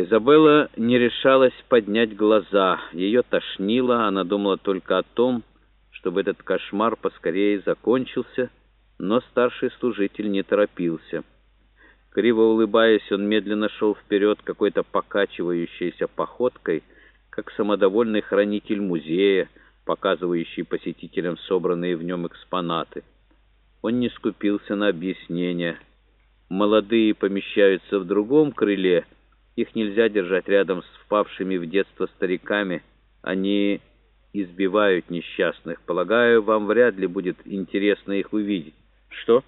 Изабелла не решалась поднять глаза. Ее тошнило, она думала только о том, чтобы этот кошмар поскорее закончился, но старший служитель не торопился. Криво улыбаясь, он медленно шел вперед какой-то покачивающейся походкой, как самодовольный хранитель музея, показывающий посетителям собранные в нем экспонаты. Он не скупился на объяснения. Молодые помещаются в другом крыле — их нельзя держать рядом с впавшими в детство стариками. Они избивают несчастных. Полагаю, вам вряд ли будет интересно их увидеть. Что?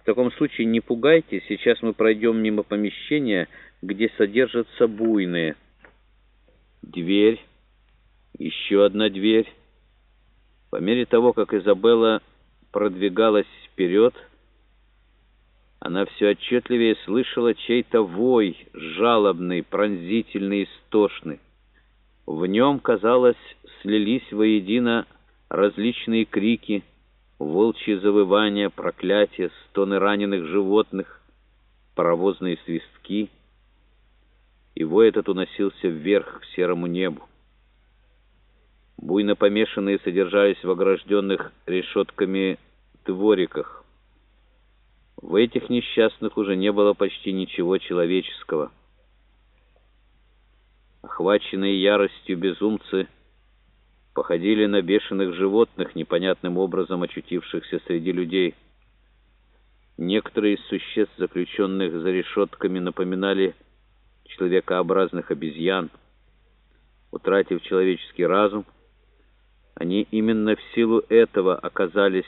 В таком случае не пугайтесь. Сейчас мы пройдем мимо помещения, где содержатся буйные. Дверь. Еще одна дверь. По мере того, как Изабелла продвигалась вперед, она все отчетливее слышала чей-то вой, жалобный, пронзительный, истошный. В нем, казалось, слились воедино различные крики, волчьи завывания, проклятия, стоны раненых животных, паровозные свистки. И вой этот уносился вверх к серому небу. Буйно помешанные содержались в огражденных решетками двориках. В этих несчастных уже не было почти ничего человеческого. Охваченные яростью безумцы походили на бешеных животных, непонятным образом очутившихся среди людей. Некоторые из существ, заключенных за решетками, напоминали человекообразных обезьян. Утратив человеческий разум, они именно в силу этого оказались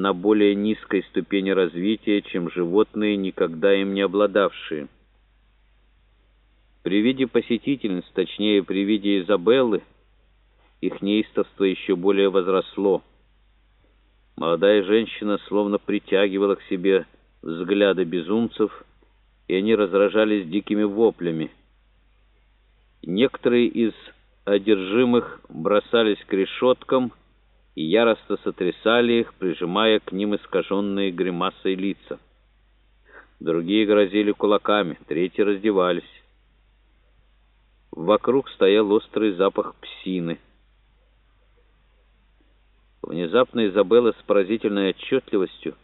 на более низкой ступени развития, чем животные, никогда им не обладавшие. При виде посетительниц, точнее, при виде Изабеллы, их неистовство еще более возросло. Молодая женщина словно притягивала к себе взгляды безумцев, и они разражались дикими воплями. Некоторые из одержимых бросались к решеткам, и яростно сотрясали их, прижимая к ним искаженные гримасой лица. Другие грозили кулаками, третьи раздевались. Вокруг стоял острый запах псины. Внезапно Изабелла с поразительной отчетливостью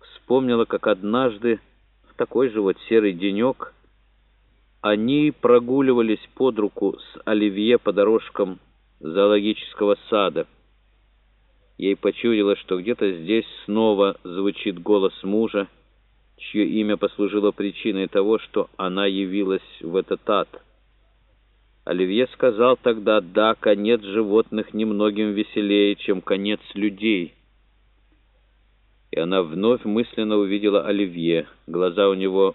вспомнила, как однажды в такой же вот серый денек они прогуливались под руку с Оливье по дорожкам зоологического сада. Ей почудилось, что где-то здесь снова звучит голос мужа, чье имя послужило причиной того, что она явилась в этот ад. Оливье сказал тогда, да, конец животных немногим веселее, чем конец людей. И она вновь мысленно увидела Оливье. Глаза у него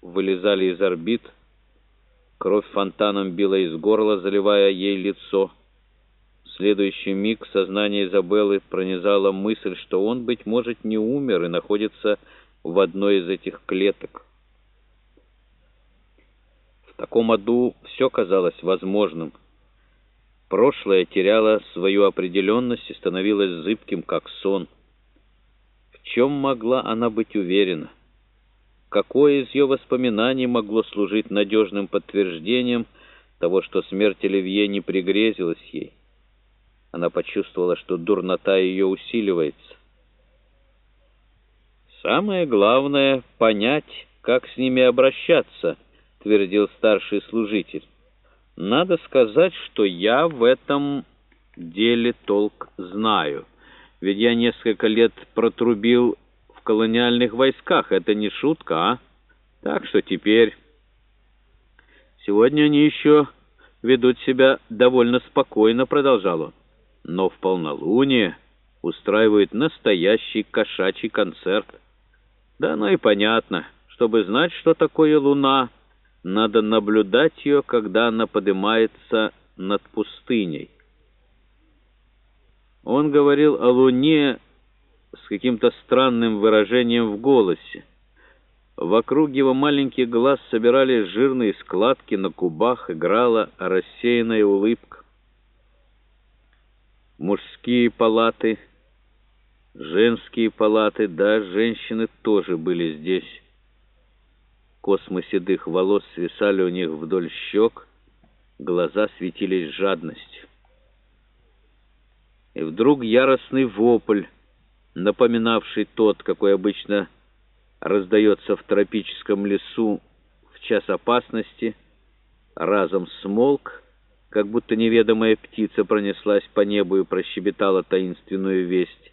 вылезали из орбит, кровь фонтаном била из горла, заливая ей лицо следующий миг сознание Изабеллы пронизала мысль, что он, быть может, не умер и находится в одной из этих клеток. В таком аду все казалось возможным. Прошлое теряло свою определенность и становилось зыбким, как сон. В чем могла она быть уверена? Какое из ее воспоминаний могло служить надежным подтверждением того, что смерть Оливье не пригрезилась ей? Она почувствовала, что дурнота ее усиливается. «Самое главное — понять, как с ними обращаться», — твердил старший служитель. «Надо сказать, что я в этом деле толк знаю, ведь я несколько лет протрубил в колониальных войсках. Это не шутка, а? Так что теперь... Сегодня они еще ведут себя довольно спокойно», — продолжал он но в полнолуние устраивает настоящий кошачий концерт. Да ну и понятно, чтобы знать, что такое луна, надо наблюдать ее, когда она поднимается над пустыней. Он говорил о луне с каким-то странным выражением в голосе. Вокруг его маленьких глаз собирались жирные складки, на кубах играла рассеянная улыбка мужские палаты, женские палаты, да, женщины тоже были здесь. Космы седых волос свисали у них вдоль щек, глаза светились жадностью. И вдруг яростный вопль, напоминавший тот, какой обычно раздается в тропическом лесу в час опасности, разом смолк, как будто неведомая птица пронеслась по небу и прощебетала таинственную весть.